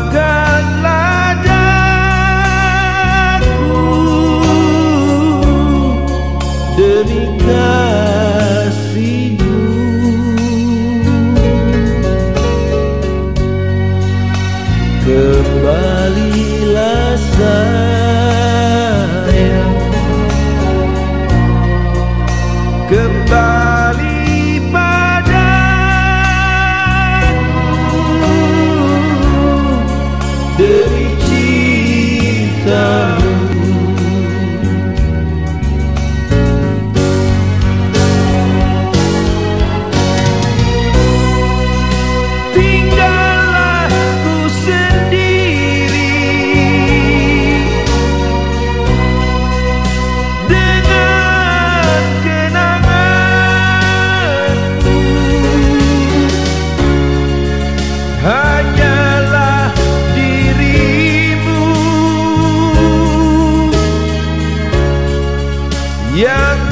Maafkanlah daku, Demi kau andar. 烟